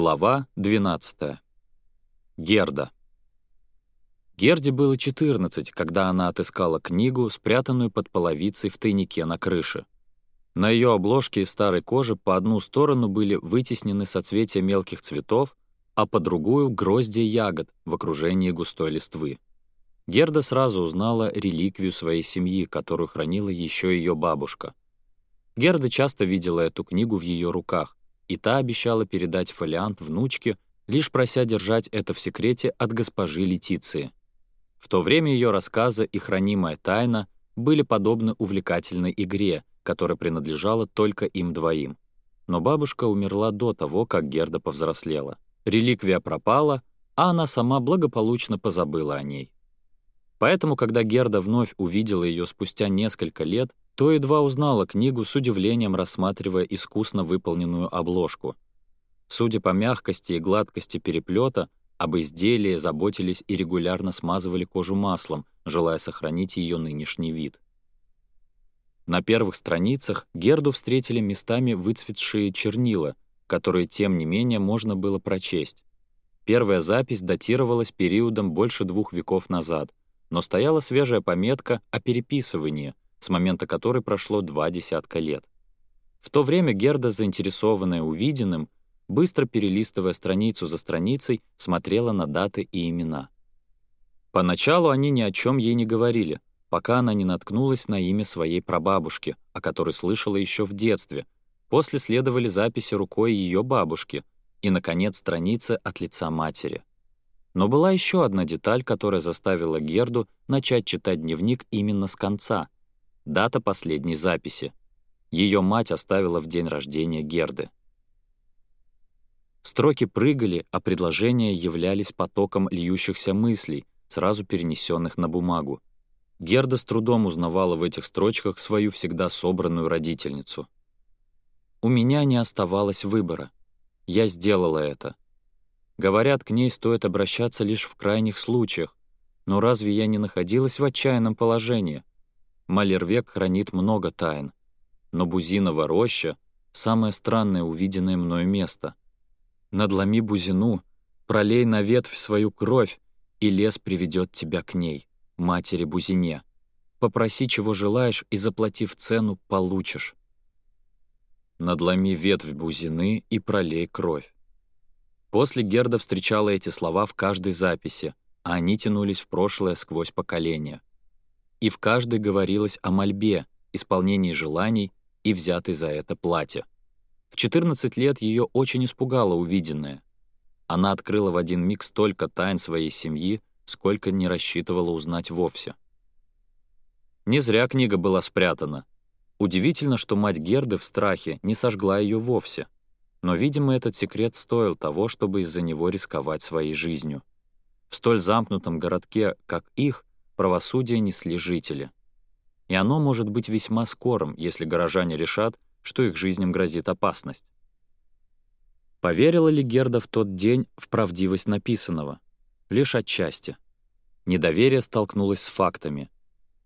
Глава 12. Герда. Герде было 14, когда она отыскала книгу, спрятанную под половицей в тайнике на крыше. На ее обложке из старой кожи по одну сторону были вытеснены соцветия мелких цветов, а по другую — гроздья ягод в окружении густой листвы. Герда сразу узнала реликвию своей семьи, которую хранила еще ее бабушка. Герда часто видела эту книгу в ее руках, и та обещала передать фолиант внучке, лишь прося держать это в секрете от госпожи Летиции. В то время ее рассказы и хранимая тайна были подобны увлекательной игре, которая принадлежала только им двоим. Но бабушка умерла до того, как Герда повзрослела. Реликвия пропала, а она сама благополучно позабыла о ней. Поэтому, когда Герда вновь увидела ее спустя несколько лет, то едва узнала книгу с удивлением, рассматривая искусно выполненную обложку. Судя по мягкости и гладкости переплета, об изделии заботились и регулярно смазывали кожу маслом, желая сохранить ее нынешний вид. На первых страницах Герду встретили местами выцветшие чернила, которые, тем не менее, можно было прочесть. Первая запись датировалась периодом больше двух веков назад, но стояла свежая пометка о переписывании — с момента которой прошло два десятка лет. В то время Герда, заинтересованная увиденным, быстро перелистывая страницу за страницей, смотрела на даты и имена. Поначалу они ни о чем ей не говорили, пока она не наткнулась на имя своей прабабушки, о которой слышала еще в детстве. После следовали записи рукой ее бабушки и, наконец, страницы от лица матери. Но была еще одна деталь, которая заставила Герду начать читать дневник именно с конца — Дата последней записи. Ее мать оставила в день рождения Герды. Строки прыгали, а предложения являлись потоком льющихся мыслей, сразу перенесенных на бумагу. Герда с трудом узнавала в этих строчках свою всегда собранную родительницу. «У меня не оставалось выбора. Я сделала это. Говорят, к ней стоит обращаться лишь в крайних случаях, но разве я не находилась в отчаянном положении? Малервек хранит много тайн, но Бузинова роща — самое странное увиденное мною место. Надломи Бузину, пролей на ветвь свою кровь, и лес приведет тебя к ней, матери Бузине. Попроси, чего желаешь, и, заплатив цену, получишь. Надломи ветвь Бузины и пролей кровь. После Герда встречала эти слова в каждой записи, а они тянулись в прошлое сквозь поколения и в каждой говорилось о мольбе, исполнении желаний и взятой за это платье. В 14 лет ее очень испугало увиденное. Она открыла в один миг столько тайн своей семьи, сколько не рассчитывала узнать вовсе. Не зря книга была спрятана. Удивительно, что мать Герды в страхе не сожгла ее вовсе. Но, видимо, этот секрет стоил того, чтобы из-за него рисковать своей жизнью. В столь замкнутом городке, как их, правосудие несли жители. И оно может быть весьма скорым, если горожане решат, что их жизням грозит опасность. Поверила ли Герда в тот день в правдивость написанного? Лишь отчасти. Недоверие столкнулось с фактами.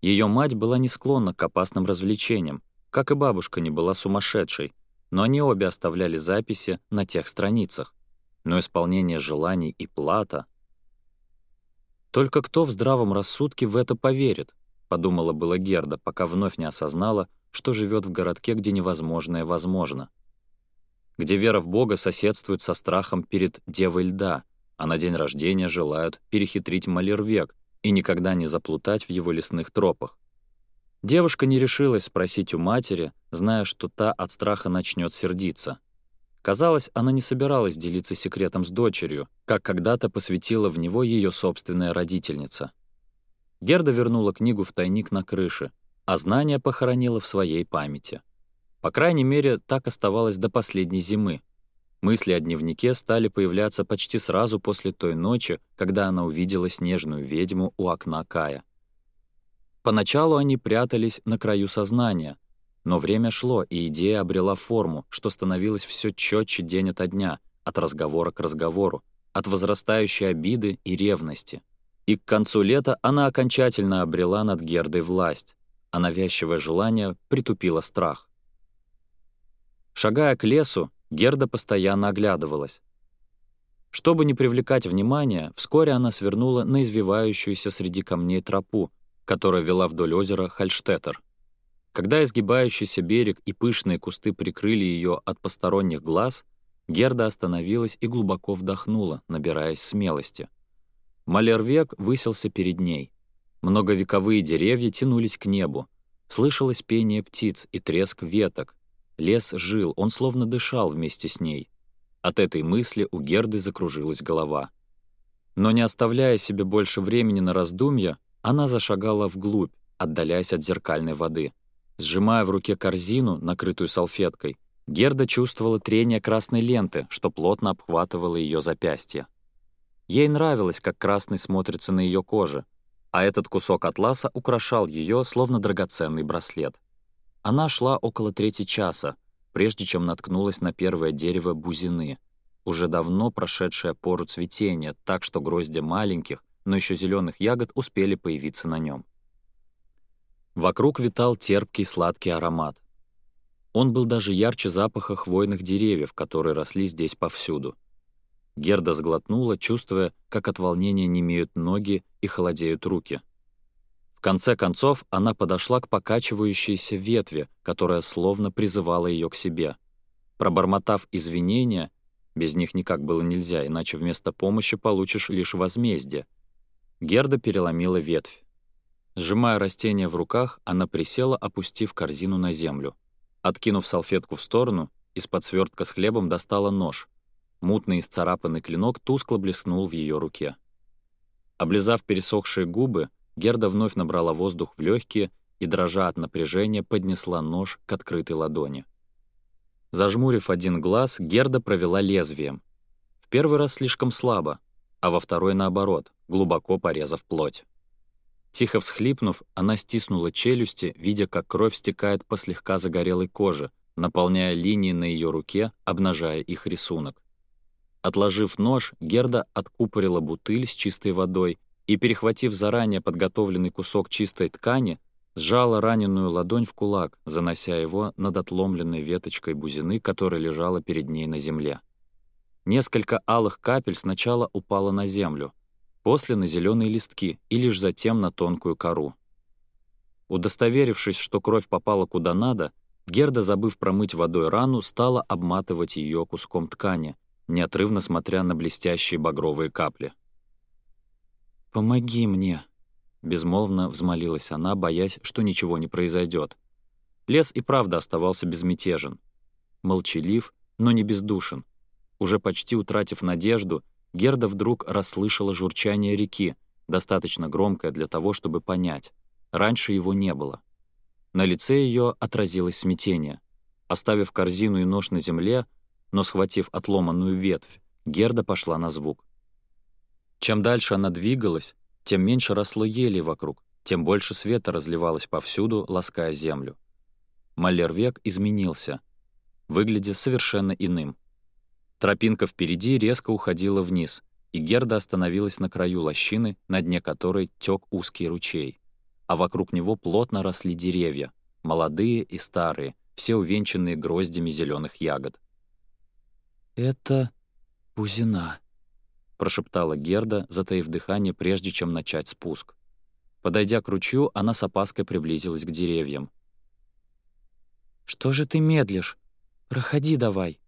Ее мать была не склонна к опасным развлечениям, как и бабушка не была сумасшедшей, но они обе оставляли записи на тех страницах. Но исполнение желаний и плата «Только кто в здравом рассудке в это поверит?» — подумала была Герда, пока вновь не осознала, что живет в городке, где невозможное возможно. Где вера в Бога соседствует со страхом перед Девой Льда, а на день рождения желают перехитрить Малервек и никогда не заплутать в его лесных тропах. Девушка не решилась спросить у матери, зная, что та от страха начнет сердиться — Казалось, она не собиралась делиться секретом с дочерью, как когда-то посвятила в него ее собственная родительница. Герда вернула книгу в тайник на крыше, а знания похоронила в своей памяти. По крайней мере, так оставалось до последней зимы. Мысли о дневнике стали появляться почти сразу после той ночи, когда она увидела снежную ведьму у окна Кая. Поначалу они прятались на краю сознания, но время шло, и идея обрела форму, что становилось все четче день ото дня, от разговора к разговору, от возрастающей обиды и ревности. И к концу лета она окончательно обрела над Гердой власть, а навязчивое желание притупило страх. Шагая к лесу, Герда постоянно оглядывалась. Чтобы не привлекать внимания, вскоре она свернула на извивающуюся среди камней тропу, которая вела вдоль озера Хальштеттер. Когда изгибающийся берег и пышные кусты прикрыли ее от посторонних глаз, Герда остановилась и глубоко вдохнула, набираясь смелости. Малервек высился перед ней. Многовековые деревья тянулись к небу. Слышалось пение птиц и треск веток. Лес жил, он словно дышал вместе с ней. От этой мысли у Герды закружилась голова. Но не оставляя себе больше времени на раздумья, она зашагала вглубь, отдаляясь от зеркальной воды — Сжимая в руке корзину, накрытую салфеткой, Герда чувствовала трение красной ленты, что плотно обхватывало ее запястье. Ей нравилось, как красный смотрится на ее коже, а этот кусок атласа украшал ее, словно драгоценный браслет. Она шла около трети часа, прежде чем наткнулась на первое дерево бузины, уже давно прошедшее пору цветения, так что гроздья маленьких, но еще зеленых ягод успели появиться на нем. Вокруг витал терпкий сладкий аромат. Он был даже ярче запаха хвойных деревьев, которые росли здесь повсюду. Герда сглотнула, чувствуя, как от волнения немеют ноги и холодеют руки. В конце концов она подошла к покачивающейся ветви, которая словно призывала ее к себе. Пробормотав извинения, без них никак было нельзя, иначе вместо помощи получишь лишь возмездие, Герда переломила ветвь. Сжимая растение в руках, она присела, опустив корзину на землю. Откинув салфетку в сторону, из-под свертка с хлебом достала нож. Мутный исцарапанный клинок тускло блеснул в ее руке. Облизав пересохшие губы, Герда вновь набрала воздух в легкие и, дрожа от напряжения, поднесла нож к открытой ладони. Зажмурив один глаз, Герда провела лезвием. В первый раз слишком слабо, а во второй наоборот, глубоко порезав плоть. Тихо всхлипнув, она стиснула челюсти, видя, как кровь стекает по слегка загорелой коже, наполняя линии на ее руке, обнажая их рисунок. Отложив нож, Герда откупорила бутыль с чистой водой и, перехватив заранее подготовленный кусок чистой ткани, сжала раненую ладонь в кулак, занося его над отломленной веточкой бузины, которая лежала перед ней на земле. Несколько алых капель сначала упало на землю — после на зеленые листки и лишь затем на тонкую кору. Удостоверившись, что кровь попала куда надо, Герда, забыв промыть водой рану, стала обматывать ее куском ткани, неотрывно смотря на блестящие багровые капли. «Помоги мне!» — безмолвно взмолилась она, боясь, что ничего не произойдет. Лес и правда оставался безмятежен. Молчалив, но не бездушен. Уже почти утратив надежду, Герда вдруг расслышала журчание реки, достаточно громкое для того, чтобы понять. Раньше его не было. На лице ее отразилось смятение. Оставив корзину и нож на земле, но схватив отломанную ветвь, Герда пошла на звук. Чем дальше она двигалась, тем меньше росло ели вокруг, тем больше света разливалось повсюду, лаская землю. Малервек изменился, выглядя совершенно иным — Тропинка впереди резко уходила вниз, и Герда остановилась на краю лощины, на дне которой тек узкий ручей. А вокруг него плотно росли деревья, молодые и старые, все увенчанные гроздями зеленых ягод. «Это Пузина», — прошептала Герда, затаив дыхание, прежде чем начать спуск. Подойдя к ручью, она с опаской приблизилась к деревьям. «Что же ты медлишь? Проходи давай!»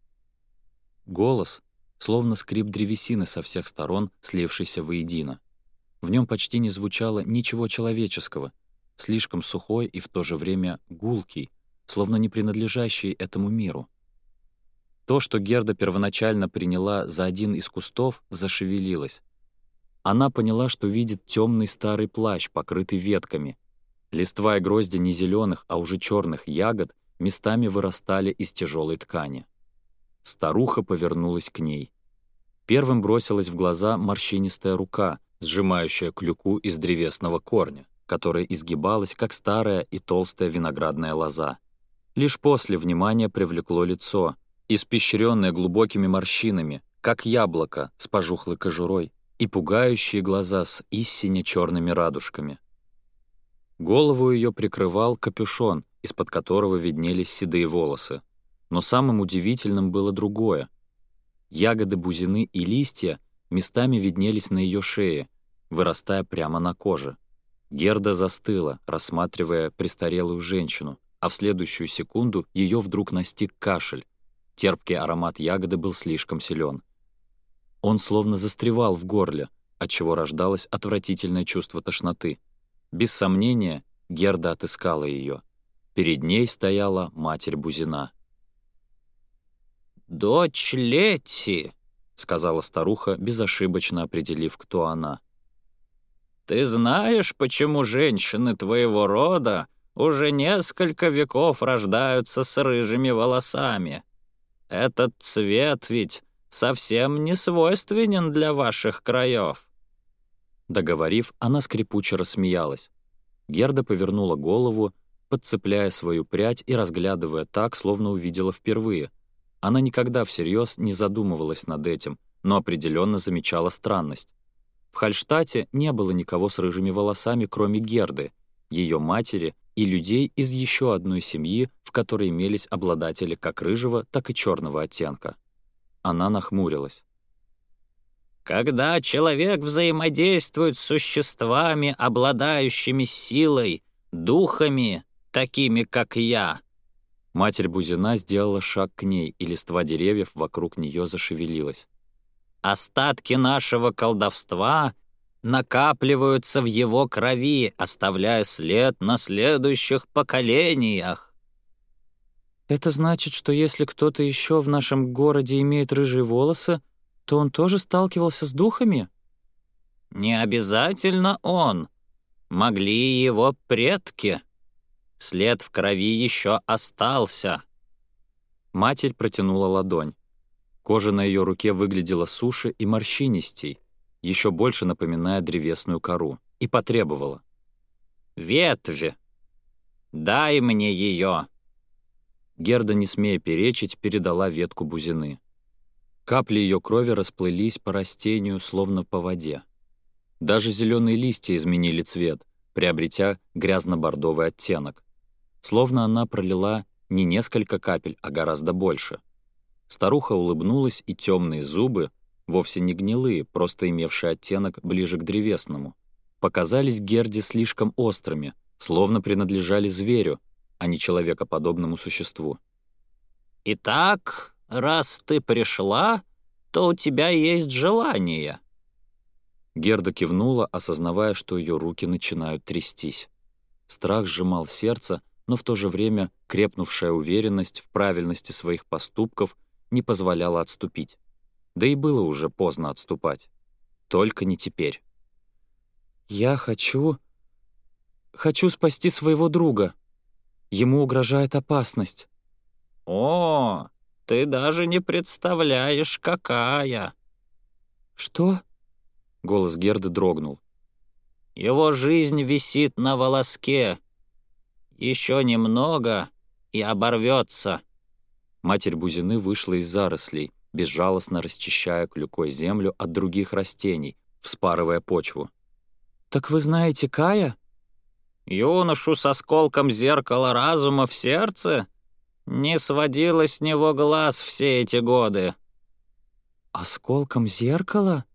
Голос — словно скрип древесины со всех сторон, слившийся воедино. В нем почти не звучало ничего человеческого, слишком сухой и в то же время гулкий, словно не принадлежащий этому миру. То, что Герда первоначально приняла за один из кустов, зашевелилось. Она поняла, что видит темный старый плащ, покрытый ветками. Листва и грозди не зеленых, а уже черных ягод местами вырастали из тяжелой ткани. Старуха повернулась к ней. Первым бросилась в глаза морщинистая рука, сжимающая клюку из древесного корня, которая изгибалась, как старая и толстая виноградная лоза. Лишь после внимания привлекло лицо, испещренное глубокими морщинами, как яблоко с пожухлой кожурой, и пугающие глаза с истинно черными радужками. Голову ее прикрывал капюшон, из-под которого виднелись седые волосы, но самым удивительным было другое. Ягоды бузины и листья местами виднелись на ее шее, вырастая прямо на коже. Герда застыла, рассматривая престарелую женщину, а в следующую секунду ее вдруг настиг кашель. Терпкий аромат ягоды был слишком силен. Он словно застревал в горле, отчего рождалось отвратительное чувство тошноты. Без сомнения, Герда отыскала ее. Перед ней стояла матерь Бузина — «Дочь Лети», — сказала старуха, безошибочно определив, кто она. «Ты знаешь, почему женщины твоего рода уже несколько веков рождаются с рыжими волосами? Этот цвет ведь совсем не свойственен для ваших краев». Договорив, она скрипуче рассмеялась. Герда повернула голову, подцепляя свою прядь и разглядывая так, словно увидела впервые — она никогда всерьез не задумывалась над этим, но определенно замечала странность. В Хальштате не было никого с рыжими волосами, кроме Герды, ее матери и людей из еще одной семьи, в которой имелись обладатели как рыжего, так и черного оттенка. Она нахмурилась. Когда человек взаимодействует с существами, обладающими силой, духами, такими как я, Матерь Бузина сделала шаг к ней, и листва деревьев вокруг нее зашевелилась. «Остатки нашего колдовства накапливаются в его крови, оставляя след на следующих поколениях». «Это значит, что если кто-то еще в нашем городе имеет рыжие волосы, то он тоже сталкивался с духами?» «Не обязательно он. Могли его предки», След в крови еще остался!» Матерь протянула ладонь. Кожа на ее руке выглядела суше и морщинистей, еще больше напоминая древесную кору, и потребовала. «Ветви! Дай мне ее!» Герда, не смея перечить, передала ветку бузины. Капли ее крови расплылись по растению, словно по воде. Даже зеленые листья изменили цвет, приобретя грязно-бордовый оттенок словно она пролила не несколько капель, а гораздо больше. Старуха улыбнулась, и темные зубы, вовсе не гнилые, просто имевшие оттенок ближе к древесному, показались Герде слишком острыми, словно принадлежали зверю, а не человекоподобному существу. «Итак, раз ты пришла, то у тебя есть желание». Герда кивнула, осознавая, что ее руки начинают трястись. Страх сжимал сердце, но в то же время крепнувшая уверенность в правильности своих поступков не позволяла отступить. Да и было уже поздно отступать. Только не теперь. «Я хочу... хочу спасти своего друга. Ему угрожает опасность». «О, ты даже не представляешь, какая!» «Что?» — голос Герды дрогнул. «Его жизнь висит на волоске, еще немного и оборвется. Матерь Бузины вышла из зарослей, безжалостно расчищая клюкой землю от других растений, вспарывая почву. «Так вы знаете Кая?» «Юношу с осколком зеркала разума в сердце? Не сводила с него глаз все эти годы». «А «Осколком зеркала?»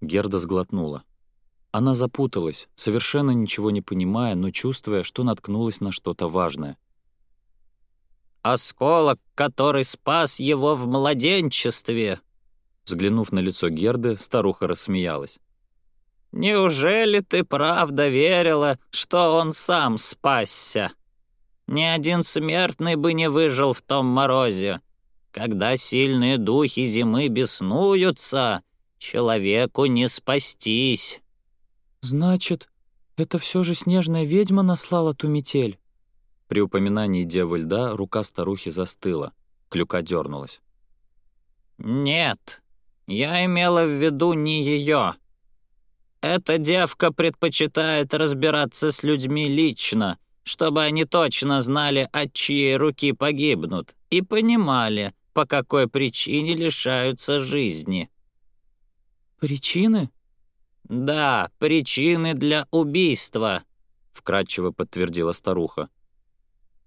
Герда сглотнула. Она запуталась, совершенно ничего не понимая, но чувствуя, что наткнулась на что-то важное. «Осколок, который спас его в младенчестве!» Взглянув на лицо Герды, старуха рассмеялась. «Неужели ты правда верила, что он сам спасся? Ни один смертный бы не выжил в том морозе. Когда сильные духи зимы беснуются, человеку не спастись». «Значит, это все же снежная ведьма наслала ту метель?» При упоминании Девы Льда рука старухи застыла, клюка дернулась. «Нет, я имела в виду не ее. Эта девка предпочитает разбираться с людьми лично, чтобы они точно знали, от чьей руки погибнут, и понимали, по какой причине лишаются жизни». «Причины?» «Да, причины для убийства», — вкратчиво подтвердила старуха.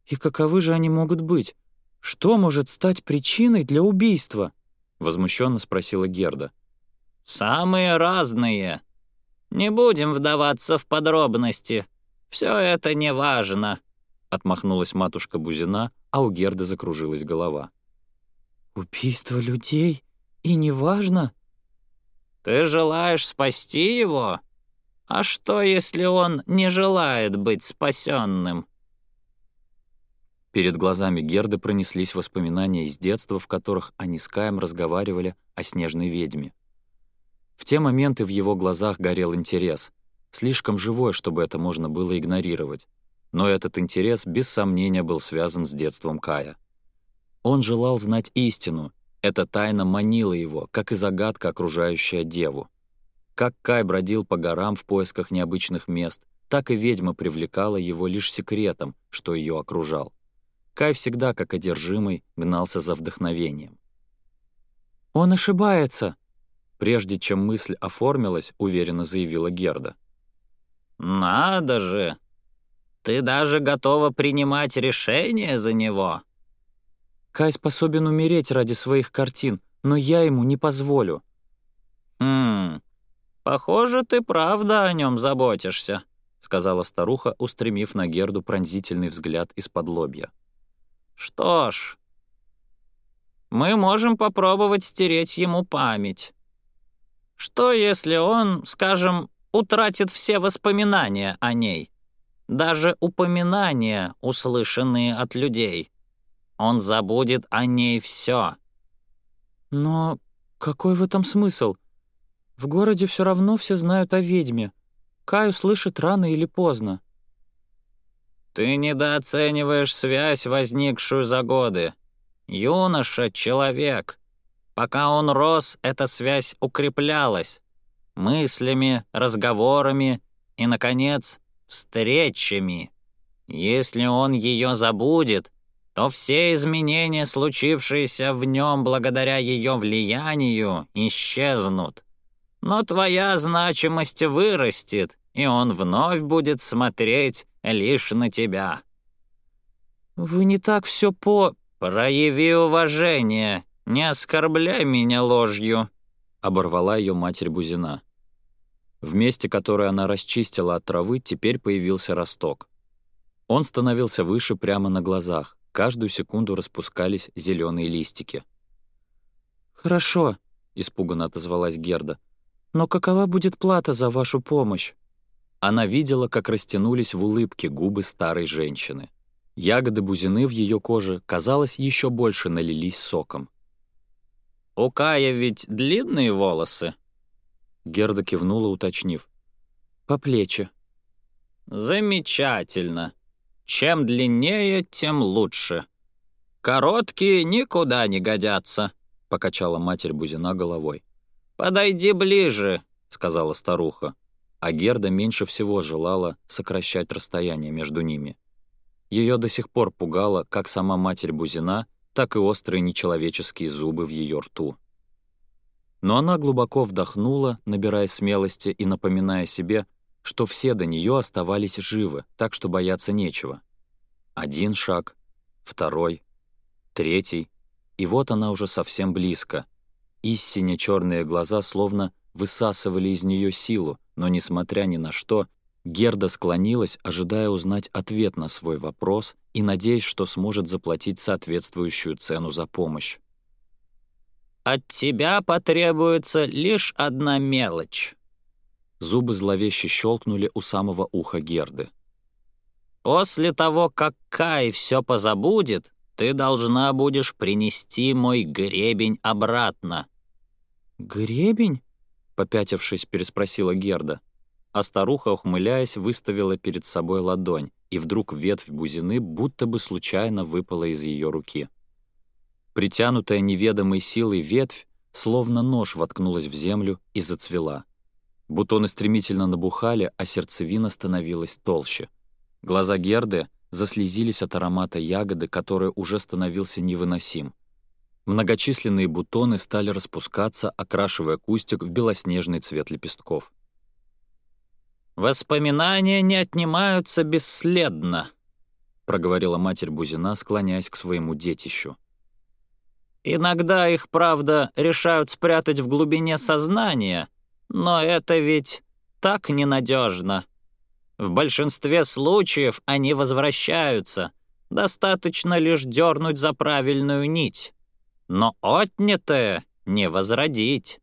«И каковы же они могут быть? Что может стать причиной для убийства?» — возмущенно спросила Герда. «Самые разные. Не будем вдаваться в подробности. Все это не важно», — отмахнулась матушка Бузина, а у Герды закружилась голова. «Убийство людей? И не важно? Ты желаешь спасти его? А что, если он не желает быть спасенным?» Перед глазами Герды пронеслись воспоминания из детства, в которых они с Каем разговаривали о снежной ведьме. В те моменты в его глазах горел интерес, слишком живой, чтобы это можно было игнорировать. Но этот интерес без сомнения был связан с детством Кая. Он желал знать истину эта тайна манила его, как и загадка, окружающая деву. Как Кай бродил по горам в поисках необычных мест, так и ведьма привлекала его лишь секретом, что ее окружал. Кай всегда, как одержимый, гнался за вдохновением. «Он ошибается!» Прежде чем мысль оформилась, уверенно заявила Герда. «Надо же! Ты даже готова принимать решение за него!» Кай способен умереть ради своих картин, но я ему не позволю». «Ммм, похоже, ты правда о нем заботишься», — сказала старуха, устремив на Герду пронзительный взгляд из-под лобья. «Что ж, мы можем попробовать стереть ему память. Что, если он, скажем, утратит все воспоминания о ней, даже упоминания, услышанные от людей?» Он забудет о ней все. Но какой в этом смысл? В городе все равно все знают о ведьме. Каю слышит рано или поздно. Ты недооцениваешь связь, возникшую за годы. Юноша — человек. Пока он рос, эта связь укреплялась. Мыслями, разговорами и, наконец, встречами. Если он ее забудет — то все изменения, случившиеся в нем благодаря ее влиянию, исчезнут. Но твоя значимость вырастет, и он вновь будет смотреть лишь на тебя». «Вы не так все по...» «Прояви уважение, не оскорбляй меня ложью», — оборвала ее матерь Бузина. В месте, которое она расчистила от травы, теперь появился росток. Он становился выше прямо на глазах. Каждую секунду распускались зеленые листики. «Хорошо», — испуганно отозвалась Герда. «Но какова будет плата за вашу помощь?» Она видела, как растянулись в улыбке губы старой женщины. Ягоды бузины в ее коже, казалось, еще больше налились соком. «У Кая ведь длинные волосы?» Герда кивнула, уточнив. «По плечи». «Замечательно!» Чем длиннее, тем лучше. Короткие никуда не годятся, покачала матерь Бузина головой. Подойди ближе, сказала старуха. А Герда меньше всего желала сокращать расстояние между ними. Ее до сих пор пугало, как сама матерь Бузина, так и острые нечеловеческие зубы в ее рту. Но она глубоко вдохнула, набирая смелости и напоминая себе, что все до нее оставались живы, так что бояться нечего. Один шаг, второй, третий, и вот она уже совсем близко. Истинно черные глаза словно высасывали из нее силу, но, несмотря ни на что, Герда склонилась, ожидая узнать ответ на свой вопрос и надеясь, что сможет заплатить соответствующую цену за помощь. «От тебя потребуется лишь одна мелочь», Зубы зловеще щелкнули у самого уха Герды. «После того, как Кай все позабудет, ты должна будешь принести мой гребень обратно». «Гребень?» — попятившись, переспросила Герда. А старуха, ухмыляясь, выставила перед собой ладонь, и вдруг ветвь бузины будто бы случайно выпала из ее руки. Притянутая неведомой силой ветвь, словно нож воткнулась в землю и зацвела. Бутоны стремительно набухали, а сердцевина становилась толще. Глаза Герды заслезились от аромата ягоды, который уже становился невыносим. Многочисленные бутоны стали распускаться, окрашивая кустик в белоснежный цвет лепестков. «Воспоминания не отнимаются бесследно», — проговорила матерь Бузина, склоняясь к своему детищу. «Иногда их, правда, решают спрятать в глубине сознания», — но это ведь так ненадежно. В большинстве случаев они возвращаются. Достаточно лишь дернуть за правильную нить. Но отнятое не возродить.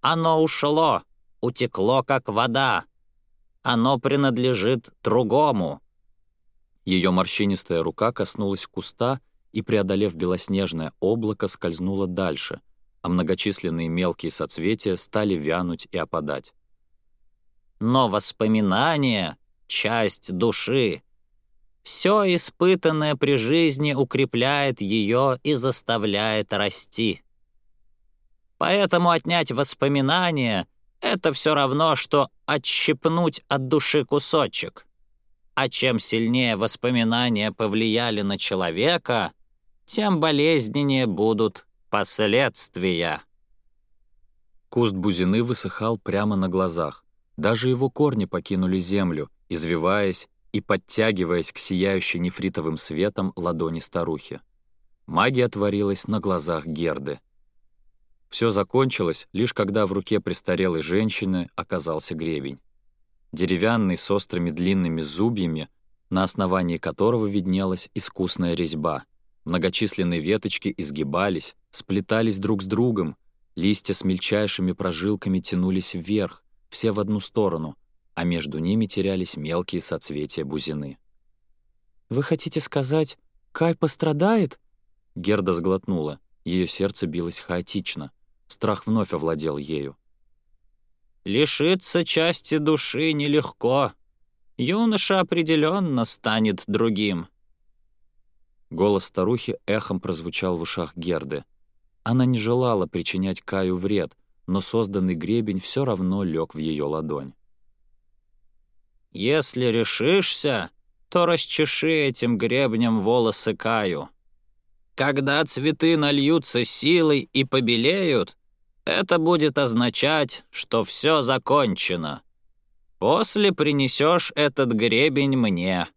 Оно ушло, утекло, как вода. Оно принадлежит другому. Ее морщинистая рука коснулась куста и, преодолев белоснежное облако, скользнула дальше — а многочисленные мелкие соцветия стали вянуть и опадать. «Но воспоминания — часть души. Все испытанное при жизни укрепляет ее и заставляет расти. Поэтому отнять воспоминания — это все равно, что отщепнуть от души кусочек. А чем сильнее воспоминания повлияли на человека, тем болезненнее будут Последствия. Куст бузины высыхал прямо на глазах. Даже его корни покинули землю, извиваясь и подтягиваясь к сияющей нефритовым светом ладони старухи. Магия творилась на глазах Герды. Все закончилось, лишь когда в руке престарелой женщины оказался гребень. Деревянный с острыми длинными зубьями, на основании которого виднелась искусная резьба — Многочисленные веточки изгибались, сплетались друг с другом, листья с мельчайшими прожилками тянулись вверх, все в одну сторону, а между ними терялись мелкие соцветия бузины. «Вы хотите сказать, Кай пострадает?» Герда сглотнула, ее сердце билось хаотично. Страх вновь овладел ею. «Лишиться части души нелегко. Юноша определенно станет другим», Голос старухи эхом прозвучал в ушах Герды. Она не желала причинять Каю вред, но созданный гребень все равно лег в ее ладонь. «Если решишься, то расчеши этим гребнем волосы Каю. Когда цветы нальются силой и побелеют, это будет означать, что все закончено. После принесешь этот гребень мне».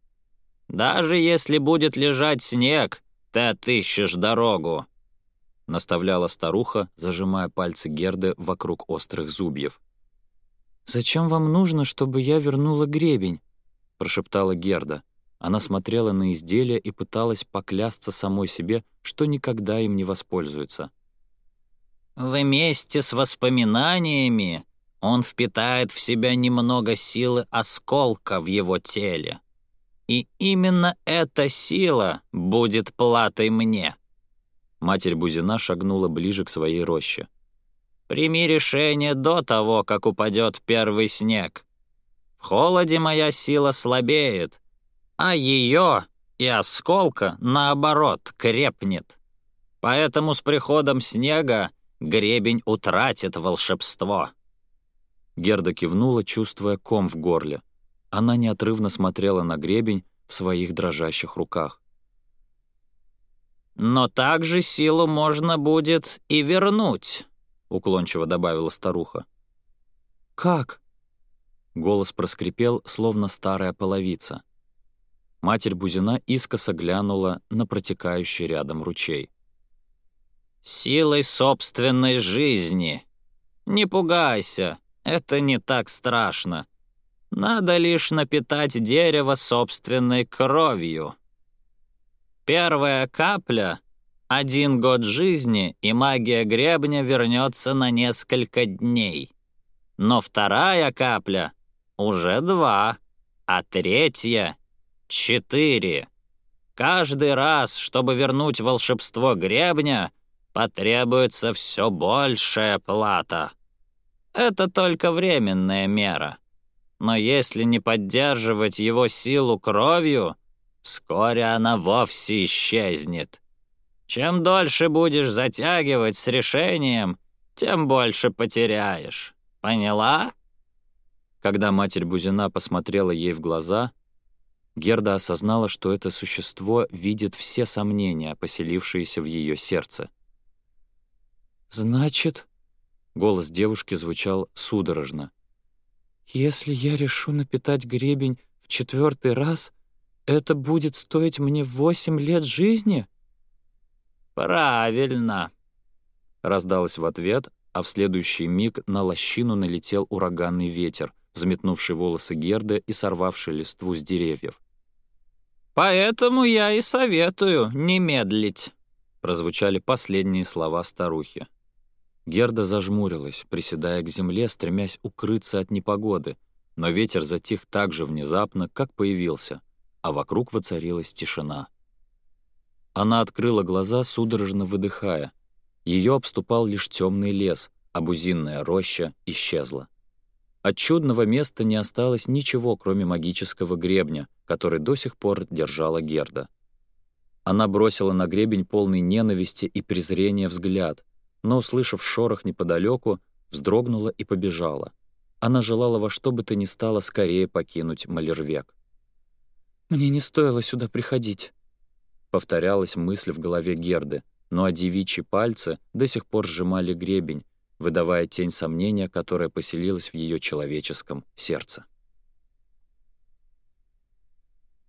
Даже если будет лежать снег, ты отыщешь дорогу», — наставляла старуха, зажимая пальцы Герды вокруг острых зубьев. «Зачем вам нужно, чтобы я вернула гребень?» — прошептала Герда. Она смотрела на изделие и пыталась поклясться самой себе, что никогда им не воспользуется. «Вместе с воспоминаниями он впитает в себя немного силы осколка в его теле», и именно эта сила будет платой мне». Матерь Бузина шагнула ближе к своей роще. «Прими решение до того, как упадет первый снег. В холоде моя сила слабеет, а ее и осколка, наоборот, крепнет. Поэтому с приходом снега гребень утратит волшебство». Герда кивнула, чувствуя ком в горле. Она неотрывно смотрела на гребень в своих дрожащих руках. «Но также силу можно будет и вернуть», — уклончиво добавила старуха. «Как?» — голос проскрипел, словно старая половица. Матерь Бузина искоса глянула на протекающий рядом ручей. «Силой собственной жизни! Не пугайся, это не так страшно!» Надо лишь напитать дерево собственной кровью. Первая капля — один год жизни, и магия гребня вернется на несколько дней. Но вторая капля — уже два, а третья — четыре. Каждый раз, чтобы вернуть волшебство гребня, потребуется все большая плата. Это только временная мера но если не поддерживать его силу кровью, вскоре она вовсе исчезнет. Чем дольше будешь затягивать с решением, тем больше потеряешь. Поняла?» Когда матерь Бузина посмотрела ей в глаза, Герда осознала, что это существо видит все сомнения, поселившиеся в ее сердце. «Значит...» — голос девушки звучал судорожно. Если я решу напитать гребень в четвертый раз, это будет стоить мне восемь лет жизни? Правильно, раздалось в ответ, а в следующий миг на лощину налетел ураганный ветер, взметнувший волосы Герды и сорвавший листву с деревьев. «Поэтому я и советую не медлить», — прозвучали последние слова старухи. Герда зажмурилась, приседая к земле, стремясь укрыться от непогоды, но ветер затих так же внезапно, как появился, а вокруг воцарилась тишина. Она открыла глаза, судорожно выдыхая. Ее обступал лишь темный лес, а бузинная роща исчезла. От чудного места не осталось ничего, кроме магического гребня, который до сих пор держала Герда. Она бросила на гребень полный ненависти и презрения взгляд, но, услышав шорох неподалеку, вздрогнула и побежала. Она желала во что бы то ни стало скорее покинуть Малервек. «Мне не стоило сюда приходить», — повторялась мысль в голове Герды, но а девичьи пальцы до сих пор сжимали гребень, выдавая тень сомнения, которая поселилась в ее человеческом сердце.